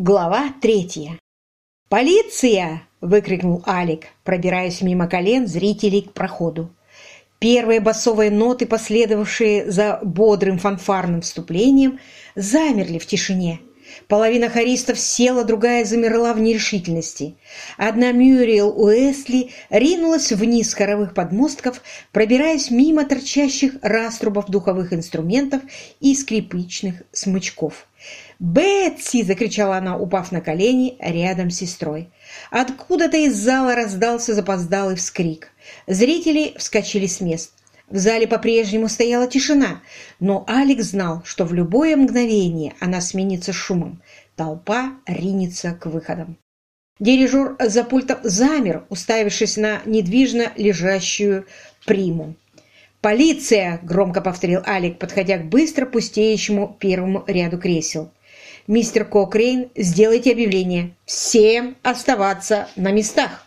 Глава третья. «Полиция!» – выкрикнул Алик, пробираясь мимо колен зрителей к проходу. Первые басовые ноты, последовавшие за бодрым фанфарным вступлением, замерли в тишине. Половина хористов села, другая замерла в нерешительности. Одна Мюриел Уэсли ринулась вниз хоровых подмостков, пробираясь мимо торчащих раструбов духовых инструментов и скрипичных смычков. «Бетси!» – закричала она, упав на колени рядом с сестрой. Откуда-то из зала раздался запоздалый вскрик. Зрители вскочили с мест. В зале по-прежнему стояла тишина, но Алекс знал, что в любое мгновение она сменится шумом. Толпа ринется к выходам. Дирижер за пультом замер, уставившись на недвижно лежащую приму. «Полиция!» – громко повторил Алик, подходя к быстро пустеющему первому ряду кресел. «Мистер Кокрейн, сделайте объявление. Всем оставаться на местах!»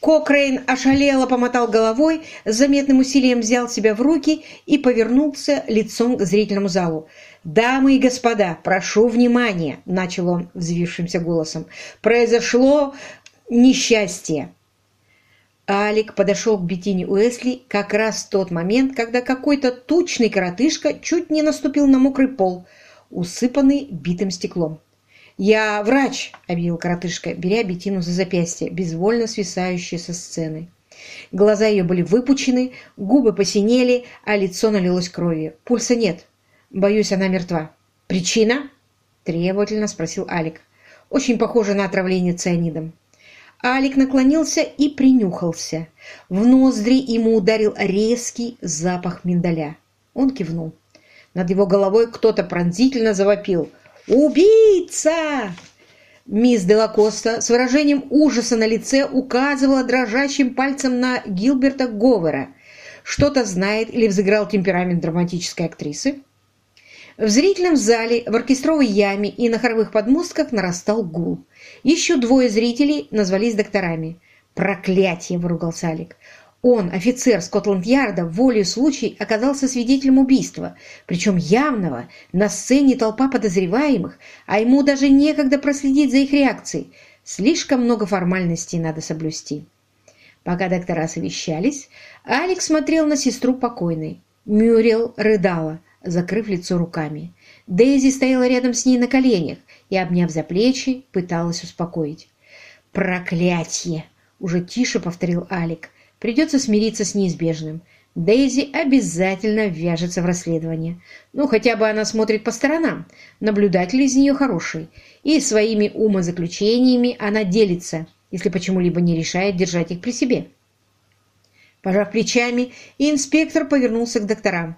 Кокрейн ошалело помотал головой, с заметным усилием взял себя в руки и повернулся лицом к зрительному залу. «Дамы и господа, прошу внимания!» – начал он взвившимся голосом. «Произошло несчастье!» Алик подошел к Беттине Уэсли как раз в тот момент, когда какой-то тучный коротышка чуть не наступил на мокрый пол – усыпанный битым стеклом. «Я врач», — объявил коротышка, беря Бетину за запястье, безвольно свисающее со сцены. Глаза ее были выпучены, губы посинели, а лицо налилось кровью. Пульса нет. Боюсь, она мертва. «Причина?» — требовательно спросил Алик. «Очень похоже на отравление цианидом». Алик наклонился и принюхался. В ноздри ему ударил резкий запах миндаля. Он кивнул. Над его головой кто-то пронзительно завопил. «Убийца!» Мисс Делакоста с выражением ужаса на лице указывала дрожащим пальцем на Гилберта Говера. Что-то знает или взыграл темперамент драматической актрисы? В зрительном зале, в оркестровой яме и на хоровых подмостках нарастал гул. Еще двое зрителей назвались докторами. «Проклятие!» – выругался Алик. Он, офицер Скотланд-Ярда, волею случай оказался свидетелем убийства, причем явного, на сцене толпа подозреваемых, а ему даже некогда проследить за их реакцией. Слишком много формальностей надо соблюсти. Пока доктора совещались, Алекс смотрел на сестру покойной. Мюррел рыдала, закрыв лицо руками. Дейзи стояла рядом с ней на коленях и, обняв за плечи, пыталась успокоить. «Проклятье!» — уже тише повторил Алик. Придется смириться с неизбежным. Дейзи обязательно вяжется в расследование. Ну, хотя бы она смотрит по сторонам. Наблюдатель из нее хороший. И своими умозаключениями она делится, если почему-либо не решает держать их при себе. Пожав плечами, инспектор повернулся к докторам.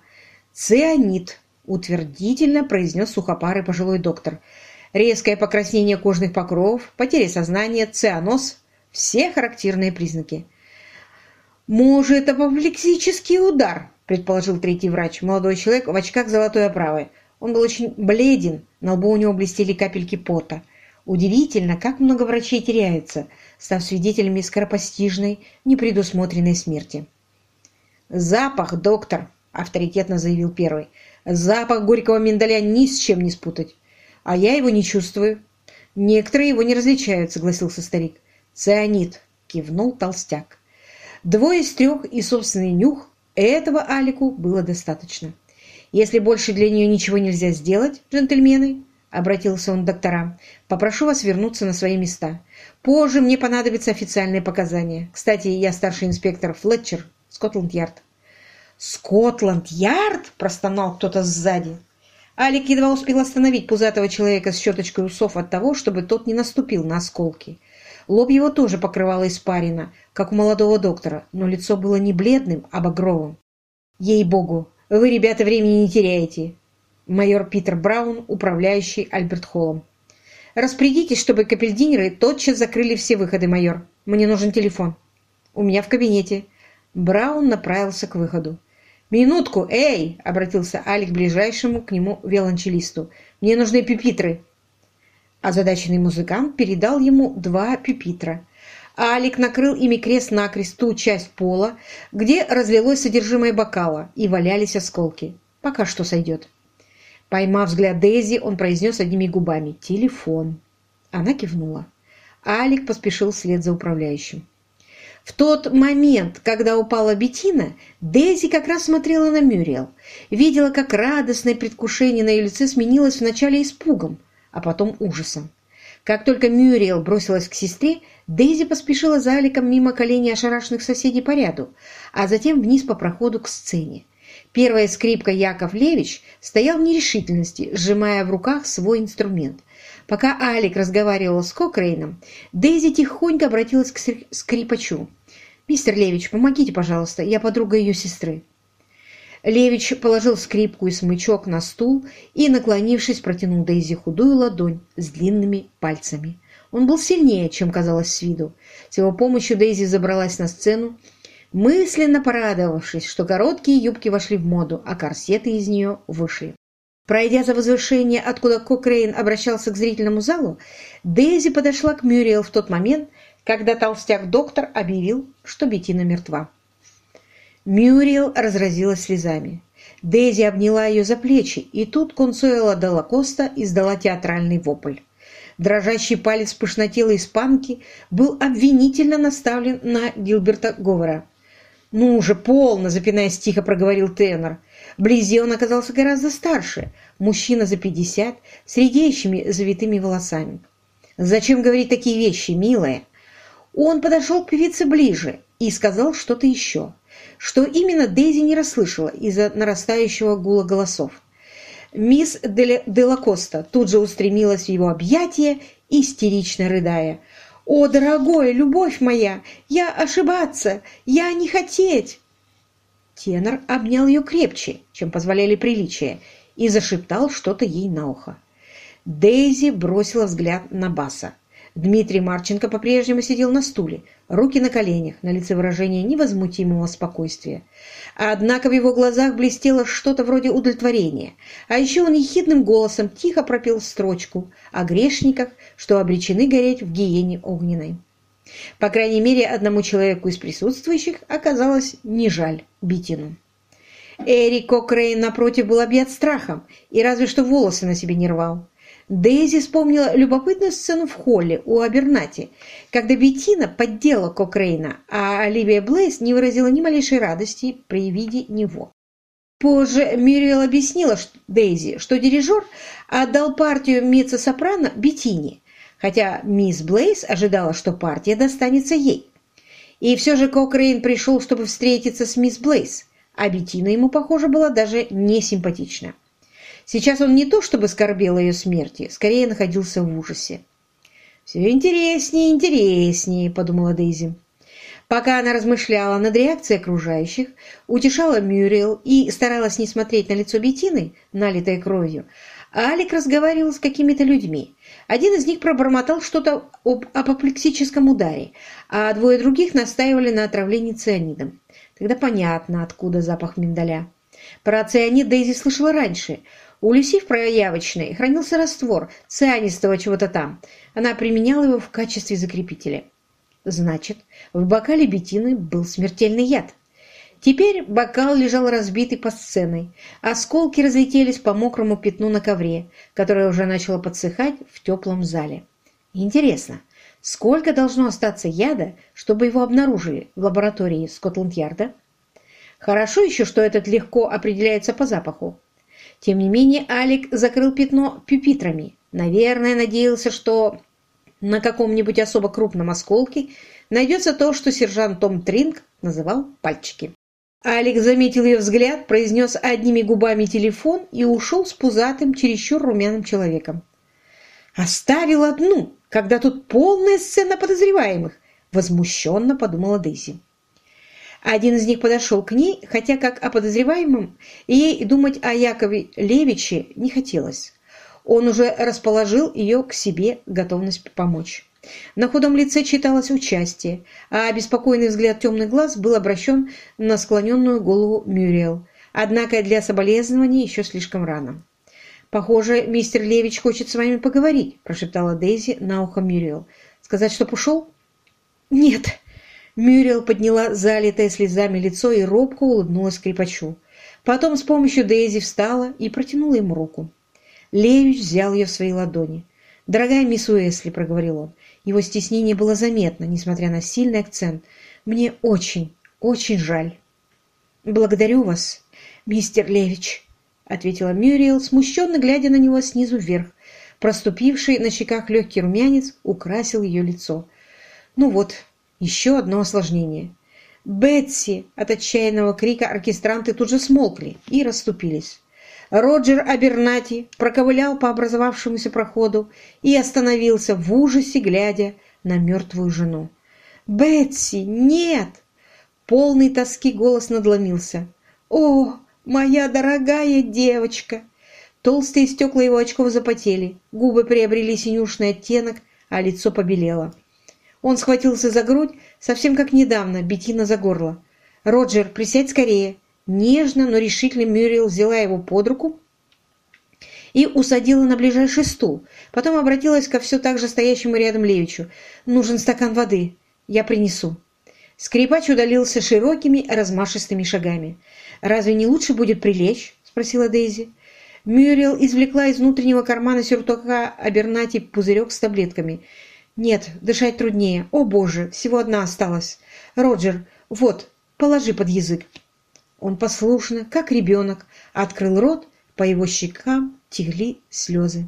«Цианид», — утвердительно произнес сухопарый пожилой доктор. «Резкое покраснение кожных покровов, потеря сознания, цианоз — все характерные признаки. «Может, апоплексический удар», – предположил третий врач, молодой человек в очках золотой оправы. Он был очень бледен, на лбу у него блестели капельки пота. Удивительно, как много врачей теряются, став свидетелями скоропостижной, непредусмотренной смерти. «Запах, доктор!» – авторитетно заявил первый. «Запах горького миндаля ни с чем не спутать. А я его не чувствую». «Некоторые его не различают», – согласился старик. «Цианид», – кивнул толстяк. Двое из трех и собственный нюх этого Алику было достаточно. «Если больше для нее ничего нельзя сделать, джентльмены», — обратился он к докторам, — «попрошу вас вернуться на свои места. Позже мне понадобятся официальные показания. Кстати, я старший инспектор Флетчер, Скотланд-Ярд». «Скотланд-Ярд?» – простонал кто-то сзади. Алик едва успел остановить пузатого человека с щеточкой усов от того, чтобы тот не наступил на осколки. Лоб его тоже покрывало испарина, как у молодого доктора, но лицо было не бледным, а багровым. «Ей-богу, вы, ребята, времени не теряете!» Майор Питер Браун, управляющий Альберт Холлом. «Распорядитесь, чтобы капельдинеры тотчас закрыли все выходы, майор. Мне нужен телефон. У меня в кабинете». Браун направился к выходу. «Минутку, эй!» — обратился Алик к ближайшему к нему виолончелисту. «Мне нужны пюпитры». Озадаченный музыкант передал ему два пюпитра. Алик накрыл ими крест-накрест ту часть пола, где разлилось содержимое бокала и валялись осколки. Пока что сойдет. Поймав взгляд Дейзи, он произнес одними губами «Телефон». Она кивнула. Алик поспешил вслед за управляющим. В тот момент, когда упала Бетина, Дейзи как раз смотрела на Мюриел. Видела, как радостное предвкушение на ее лице сменилось вначале испугом, а потом ужасом. Как только Мюриел бросилась к сестре, Дейзи поспешила за Аликом мимо коленей ошарашенных соседей по ряду, а затем вниз по проходу к сцене. Первая скрипка Яков Левич стоял в нерешительности, сжимая в руках свой инструмент. Пока Алик разговаривал с Кокрейном, Дейзи тихонько обратилась к скрипачу. «Мистер Левич, помогите, пожалуйста, я подруга ее сестры». Левич положил скрипку и смычок на стул и, наклонившись, протянул Дейзи худую ладонь с длинными пальцами. Он был сильнее, чем казалось с виду. С его помощью Дейзи забралась на сцену, мысленно порадовавшись, что короткие юбки вошли в моду, а корсеты из нее вышли. Пройдя за возвышение, откуда Кокрейн обращался к зрительному залу, Дейзи подошла к Мюриел в тот момент, когда толстяк-доктор объявил, что Беттина мертва. Мюриел разразилась слезами. Дейзи обняла ее за плечи, и тут Консуэла де Лакоста издала театральный вопль. Дрожащий палец пышнотелой испанки был обвинительно наставлен на Гилберта Говора. «Ну уже полно!» – запинаясь тихо, проговорил тенор – Вблизи он оказался гораздо старше, мужчина за пятьдесят, с редеющими завитыми волосами. «Зачем говорить такие вещи, милая?» Он подошел к певице ближе и сказал что-то еще, что именно Дейзи не расслышала из-за нарастающего гула голосов. Мисс Делакоста тут же устремилась в его объятия, истерично рыдая. «О, дорогой, любовь моя! Я ошибаться! Я не хотеть!» Тенор обнял ее крепче, чем позволяли приличия, и зашептал что-то ей на ухо. Дейзи бросила взгляд на Баса. Дмитрий Марченко по-прежнему сидел на стуле, руки на коленях, на лице выражение невозмутимого спокойствия. Однако в его глазах блестело что-то вроде удовлетворения, а еще он ехидным голосом тихо пропел строчку о грешниках, что обречены гореть в геенне огненной. По крайней мере, одному человеку из присутствующих оказалось не жаль Беттину. Эрик Кокрейн, напротив, был объят страхом и разве что волосы на себе не рвал. Дейзи вспомнила любопытную сцену в холле у Абернати, когда Беттина поддела Кокрейна, а Оливия Блейс не выразила ни малейшей радости при виде него. Позже Мюриел объяснила Дейзи, что дирижер отдал партию меццо-сопрано Беттине, хотя мисс Блейс ожидала, что партия достанется ей. И все же Кокрейн пришел, чтобы встретиться с мисс Блейс, а Беттина ему, похоже, была даже не симпатична. Сейчас он не то чтобы скорбел о ее смерти, скорее находился в ужасе. «Все интереснее и интереснее», — подумала Дейзи. Пока она размышляла над реакцией окружающих, утешала Мюрриел и старалась не смотреть на лицо Беттины, налитое кровью, Алик разговаривал с какими-то людьми. Один из них пробормотал что-то об апоплексическом ударе, а двое других настаивали на отравлении цианидом. Тогда понятно, откуда запах миндаля. Про цианид Дейзи слышала раньше. У Люси в проявочной хранился раствор цианистого чего-то там. Она применяла его в качестве закрепителя. Значит, в бокале бетины был смертельный яд. Теперь бокал лежал разбитый по сценой. Осколки разлетелись по мокрому пятну на ковре, которое уже начало подсыхать в теплом зале. Интересно, сколько должно остаться яда, чтобы его обнаружили в лаборатории Скотланд-Ярда? Хорошо еще, что этот легко определяется по запаху. Тем не менее, Алик закрыл пятно пюпитрами. Наверное, надеялся, что на каком-нибудь особо крупном осколке найдется то, что сержант Том Тринг называл пальчики. Алекс заметил ее взгляд, произнес одними губами телефон и ушел с пузатым, чересчур румяным человеком. «Оставил одну, когда тут полная сцена подозреваемых!» Возмущенно подумала Дейзи. Один из них подошел к ней, хотя как о подозреваемом, ей думать о Якове Левиче не хотелось. Он уже расположил ее к себе готовность помочь. На худом лице читалось участие, а беспокойный взгляд темных глаз был обращен на склоненную голову Мюриел. Однако для соболезнования еще слишком рано. «Похоже, мистер Левич хочет с вами поговорить», – прошептала Дейзи на ухо Мюриел. «Сказать, чтоб ушел?» «Нет». Мюриел подняла залитое слезами лицо и робко улыбнулась скрипачу. Потом с помощью Дейзи встала и протянула ему руку. Левич взял ее в свои ладони. «Дорогая мисс Уэсли», — проговорил он, — его стеснение было заметно, несмотря на сильный акцент. «Мне очень, очень жаль». «Благодарю вас, мистер Левич», — ответила Мюриел, смущенно глядя на него снизу вверх. Проступивший на щеках легкий румянец украсил ее лицо. «Ну вот, еще одно осложнение». «Бетси!» От отчаянного крика оркестранты тут же смолкли и расступились. Роджер Абернати проковылял по образовавшемуся проходу и остановился в ужасе, глядя на мертвую жену. «Бетси, нет!» Полный тоски голос надломился. «О, моя дорогая девочка!» Толстые стекла его очков запотели, губы приобрели синюшный оттенок, а лицо побелело. Он схватился за грудь, совсем как недавно, Бетина за горло. «Роджер, присядь скорее!» Нежно, но решительно Мюрриел взяла его под руку и усадила на ближайший стул. Потом обратилась ко все так же стоящему рядом Левичу. «Нужен стакан воды. Я принесу». Скрипач удалился широкими, размашистыми шагами. «Разве не лучше будет прилечь?» – спросила Дейзи. Мюрриел извлекла из внутреннего кармана сюртука Абернати пузырек с таблетками. «Нет, дышать труднее. О, боже, всего одна осталась. Роджер, вот, положи под язык». Он послушно, как ребенок, открыл рот, по его щекам текли слезы.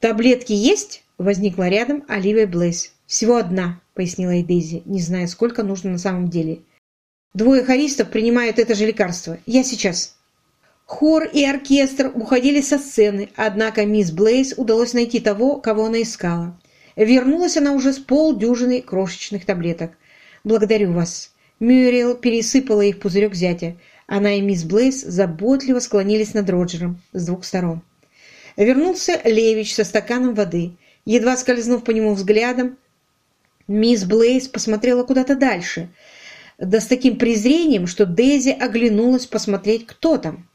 «Таблетки есть?» — возникла рядом Оливия Блейс. «Всего одна», — пояснила ей Дейзи, не зная, сколько нужно на самом деле. «Двое хористов принимают это же лекарство. Я сейчас». Хор и оркестр уходили со сцены, однако мисс Блейс удалось найти того, кого она искала. Вернулась она уже с полдюжины крошечных таблеток. «Благодарю вас». Мюрриел пересыпала их в пузырек зятя. Она и мисс Блейс заботливо склонились над Роджером с двух сторон. Вернулся Левич со стаканом воды. Едва скользнув по нему взглядом, мисс Блейс посмотрела куда-то дальше, да с таким презрением, что Дейзи оглянулась посмотреть, кто там.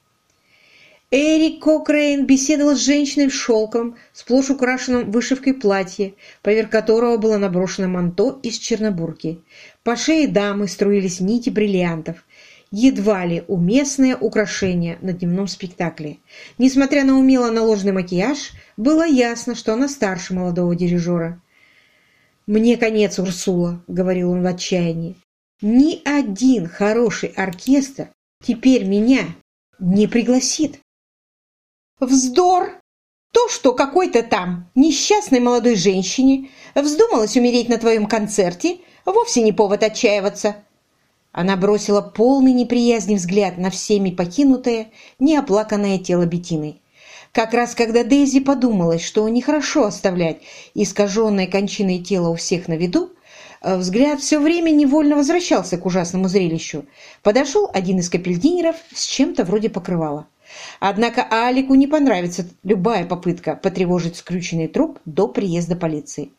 Эрик Кокрейн беседовал с женщиной в шелком, сплошь украшенном вышивкой платье, поверх которого было наброшено манто из чернобурки. По шее дамы струились нити бриллиантов едва ли уместное украшение на дневном спектакле. Несмотря на умело наложенный макияж, было ясно, что она старше молодого дирижера. «Мне конец, Урсула», — говорил он в отчаянии. «Ни один хороший оркестр теперь меня не пригласит». «Вздор! То, что какой-то там несчастной молодой женщине вздумалось умереть на твоем концерте, вовсе не повод отчаиваться», она бросила полный неприязни взгляд на всеми покинутое, неоплаканное тело Бетины. Как раз когда Дейзи подумалась, что нехорошо оставлять искаженное кончиной тело у всех на виду, взгляд все время невольно возвращался к ужасному зрелищу. Подошел один из капельдинеров с чем-то вроде покрывала. Однако Алику не понравится любая попытка потревожить скрюченный труп до приезда полиции.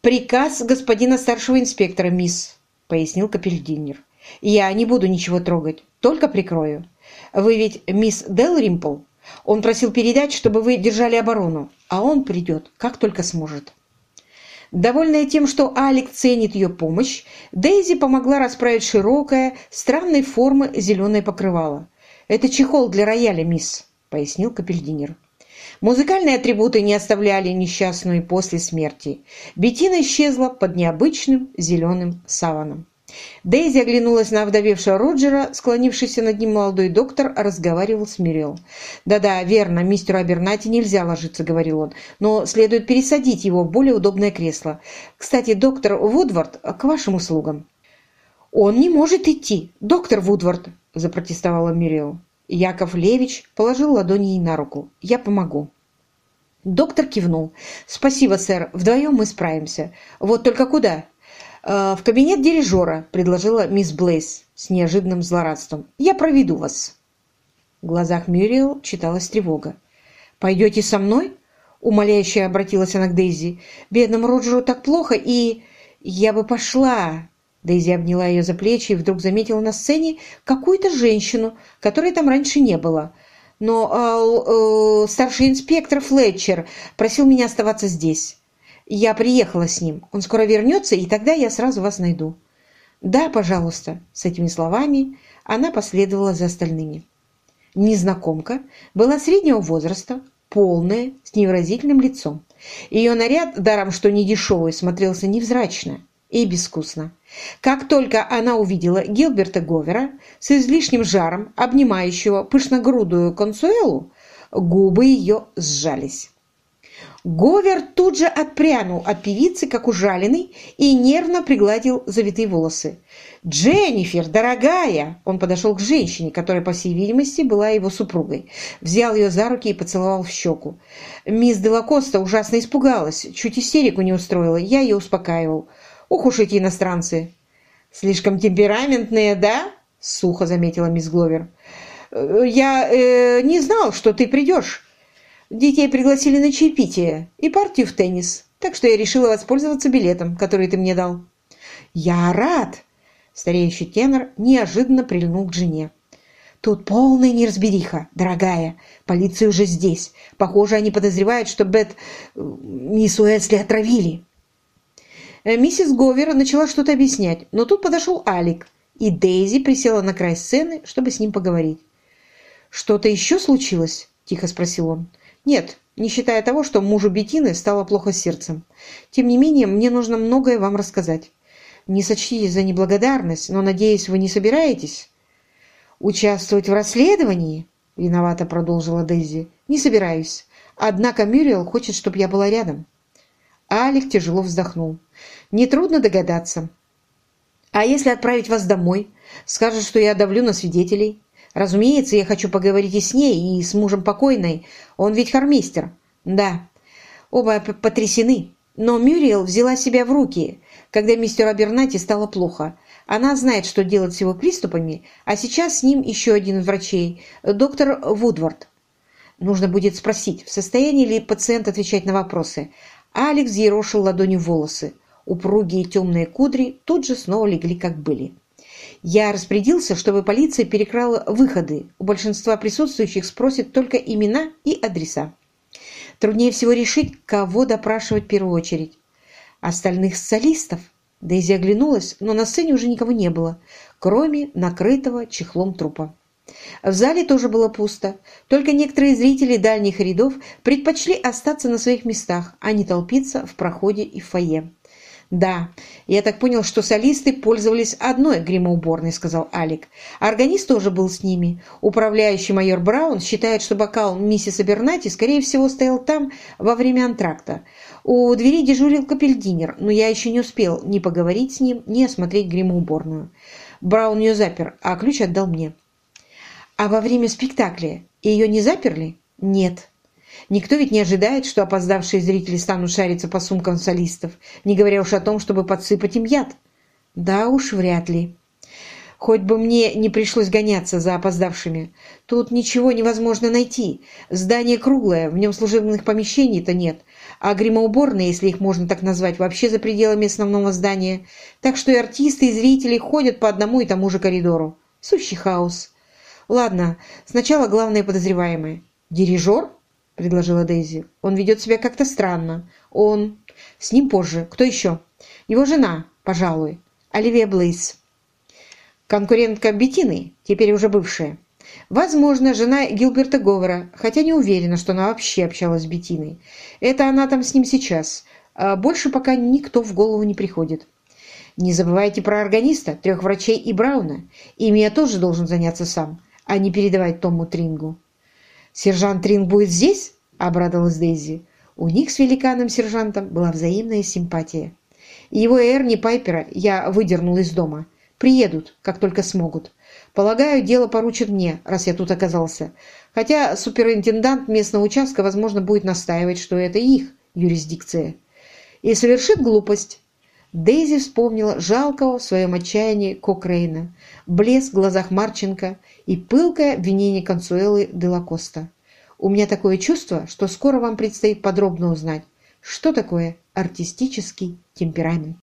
«Приказ господина старшего инспектора, мисс», — пояснил капельдинер. Я не буду ничего трогать, только прикрою. Вы ведь мисс Делримпл? Он просил передать, чтобы вы держали оборону, а он придет, как только сможет. Довольная тем, что Алик ценит ее помощь, Дейзи помогла расправить широкое, странной формы зеленое покрывало. «Это чехол для рояля, мисс», — пояснил капельдинер. Музыкальные атрибуты не оставляли несчастную после смерти. Бетина исчезла под необычным зеленым саваном. Дейзи оглянулась на вдовевшего Роджера, склонившийся над ним молодой доктор разговаривал с Мирил. «Да-да, верно, мистеру Абернати нельзя ложиться», — говорил он, «но следует пересадить его в более удобное кресло. Кстати, доктор Вудвард к вашим услугам». «Он не может идти, доктор Вудвард», — запротестовала Мирил. Яков Левич положил ладони ей на руку. «Я помогу». Доктор кивнул. «Спасибо, сэр. Вдвоем мы справимся. Вот только куда? «Э, «В кабинет дирижера», — предложила мисс Блейс с неожиданным злорадством. «Я проведу вас». В глазах Мюриел читалась тревога. «Пойдете со мной?» — умоляюще обратилась она к Дейзи. «Бедному Роджеру так плохо, и... я бы пошла...» Дейзи обняла ее за плечи и вдруг заметила на сцене какую-то женщину, которой там раньше не было. Но э, э, старший инспектор Флетчер просил меня оставаться здесь. Я приехала с ним. Он скоро вернется, и тогда я сразу вас найду». «Да, пожалуйста». С этими словами она последовала за остальными. Незнакомка была среднего возраста, полная, с невыразительным лицом. Ее наряд, даром что не дешевый, смотрелся невзрачно и безвкусно. Как только она увидела Гилберта Говера с излишним жаром, обнимающего пышногрудую консуэлу, губы ее сжались. Говер тут же отпрянул от певицы, как ужаленный, и нервно пригладил завитые волосы. «Дженнифер, дорогая!» Он подошел к женщине, которая, по всей видимости, была его супругой. Взял ее за руки и поцеловал в щеку. Мисс Делакоста ужасно испугалась, чуть истерику не устроила. Я ее успокаивал. «Ух уж эти иностранцы!» «Слишком темпераментные, да?» — сухо заметила мисс Гловер. «Я э, не знал, что ты придешь». Детей пригласили на чаепитие и партию в теннис, так что я решила воспользоваться билетом, который ты мне дал». «Я рад!» Стареющий тенор неожиданно прильнул к жене. «Тут полная неразбериха, дорогая. Полиция уже здесь. Похоже, они подозревают, что Бет... Э, мисс Уэсли отравили». Э, миссис Говер начала что-то объяснять, но тут подошел Алик, и Дейзи присела на край сцены, чтобы с ним поговорить. «Что-то еще случилось?» – тихо спросил он. Нет, не считая того, что мужу Бетины стало плохо с сердцем. Тем не менее, мне нужно многое вам рассказать. Не сочтите за неблагодарность, но, надеюсь, вы не собираетесь участвовать в расследовании? Виновато продолжила Дейзи. Не собираюсь. Однако Мюрриел хочет, чтобы я была рядом. Алик тяжело вздохнул. Нетрудно догадаться. А если отправить вас домой? Скажут, что я давлю на свидетелей. Разумеется, я хочу поговорить и с ней, и с мужем покойной. Он ведь хармистер. Да, оба потрясены. Но Мюриел взяла себя в руки, когда мистеру Абернати стало плохо. Она знает, что делать с его приступами, а сейчас с ним еще один врачей, доктор Вудвард. Нужно будет спросить, в состоянии ли пациент отвечать на вопросы. Алекс ерошил ладонью волосы. Упругие темные кудри тут же снова легли, как были. Я распорядился, чтобы полиция перекрала выходы. У большинства присутствующих спросят только имена и адреса. Труднее всего решить, кого допрашивать в первую очередь. Остальных солистов. Дейзи оглянулась, но на сцене уже никого не было, кроме накрытого чехлом трупа. В зале тоже было пусто, только некоторые зрители дальних рядов предпочли остаться на своих местах, а не толпиться в проходе и в фойе. «Да, я так понял, что солисты пользовались одной гримоуборной», — сказал Алик. «Органист тоже был с ними. Управляющий майор Браун считает, что бокал миссис Абернати, скорее всего, стоял там во время антракта. У двери дежурил капельдинер, но я еще не успел ни поговорить с ним, ни осмотреть гримоуборную. Браун ее запер, а ключ отдал мне». «А во время спектакля ее не заперли?» «Нет». Никто ведь не ожидает, что опоздавшие зрители станут шариться по сумкам солистов, не говоря уж о том, чтобы подсыпать им яд. Да уж, вряд ли. Хоть бы мне не пришлось гоняться за опоздавшими. Тут ничего невозможно найти. Здание круглое, в нем служебных помещений-то нет. А гримоуборные, если их можно так назвать, вообще за пределами основного здания. Так что и артисты, и зрители ходят по одному и тому же коридору. Сущий хаос. Ладно, сначала главные подозреваемые. Дирижер? — предложила Дейзи. «Он ведет себя как-то странно. Он... С ним позже. Кто еще? Его жена, пожалуй. Оливия Блейс. Конкурентка Бетины, теперь уже бывшая. Возможно, жена Гилберта Говора, хотя не уверена, что она вообще общалась с Бетиной. Это она там с ним сейчас. А больше пока никто в голову не приходит. Не забывайте про органиста, трех врачей и Брауна. Ими я тоже должен заняться сам, а не передавать Тому Трингу. «Сержант Тринг будет здесь?» – обрадовалась Дейзи. У них с великаном-сержантом была взаимная симпатия. Его Эрни Пайпера я выдернул из дома. Приедут, как только смогут. Полагаю, дело поручат мне, раз я тут оказался. Хотя суперинтендант местного участка, возможно, будет настаивать, что это их юрисдикция. И совершит глупость. Дейзи вспомнила жалкого в своем отчаянии Кокрейна, блеск в глазах Марченко и пылкое обвинение Консуэлы Делакоста. «У меня такое чувство, что скоро вам предстоит подробно узнать, что такое артистический темперамент».